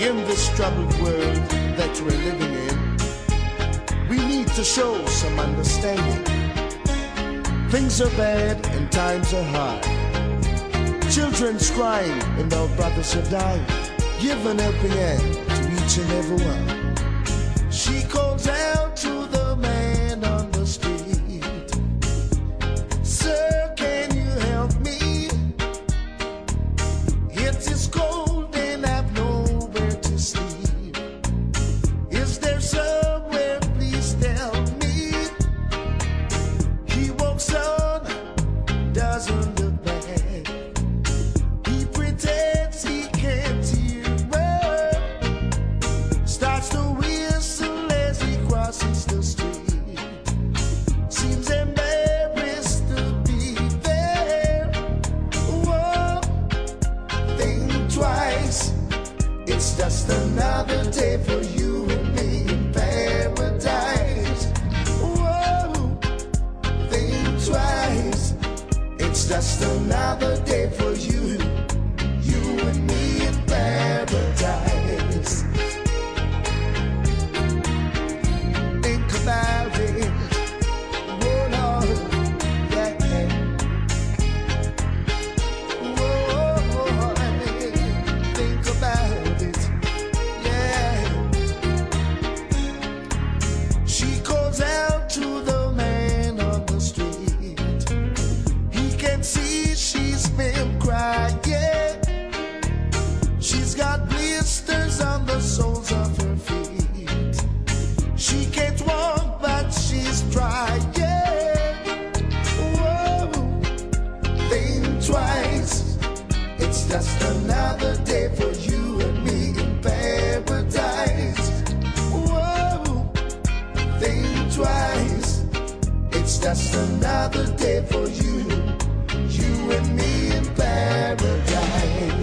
in this troubled world that we're living in. We need to show some understanding. Things are bad and times are hard. Children's crying and our brothers are dying. Give an helping hand to each and every one. It's just another day for you and me in paradise. Whoa, think twice. It's just another day for It's just another day for you, you and me in paradise.